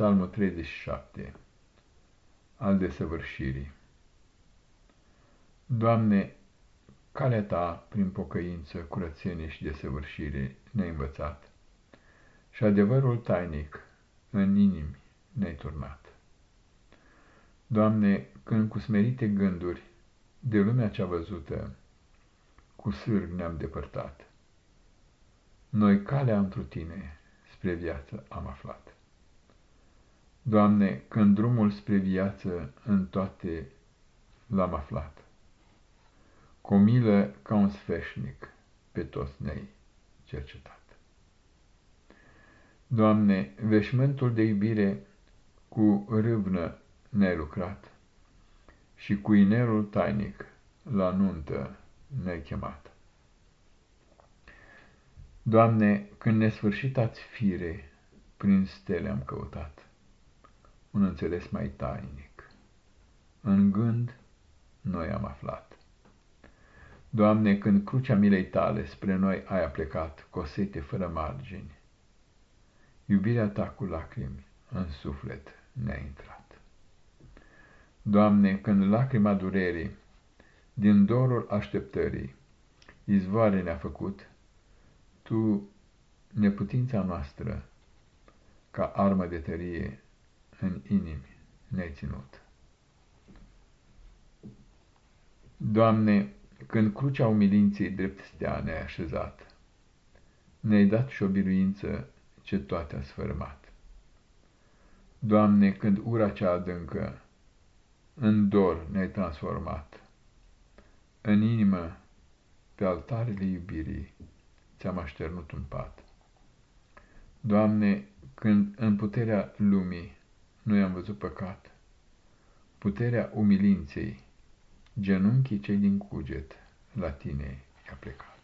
Psalmul 37 Al desăvârșirii Doamne, calea Ta, prin pocăință, curățenie și desăvârșire, ne-ai învățat și adevărul tainic în inimi ne-ai turnat. Doamne, când cu smerite gânduri de lumea cea văzută, cu sârg ne-am depărtat, noi calea întru Tine spre viață am aflat. Doamne, când drumul spre viață în toate l-am aflat, cu milă ca un sfeșnic pe toți ne cercetat. Doamne, veșmântul de iubire cu râvnă ne-ai lucrat și cu inerul tainic la nuntă ne-ai chemat. Doamne, când nesfârșit ați fire, prin stele am căutat un înțeles mai tainic. În gând noi am aflat. Doamne, când crucea milei tale spre noi ai aplecat, cosete fără margini, iubirea ta cu lacrimi în suflet ne-a intrat. Doamne, când lacrima durerii, din dorul așteptării, izvoare ne-a făcut, Tu, neputința noastră, ca armă de tărie, în inimi ne-ai ținut. Doamne, când crucea umilinței drept stea ne-ai așezat, ne-ai dat și o biruință ce toate a sfărâmat. Doamne, când ura cea adâncă în dor ne-ai transformat, în inimă, pe altarele iubirii, ți-am așternut un pat. Doamne, când în puterea lumii noi am văzut păcat, puterea umilinței, genunchii cei din cuget la tine i-a plecat.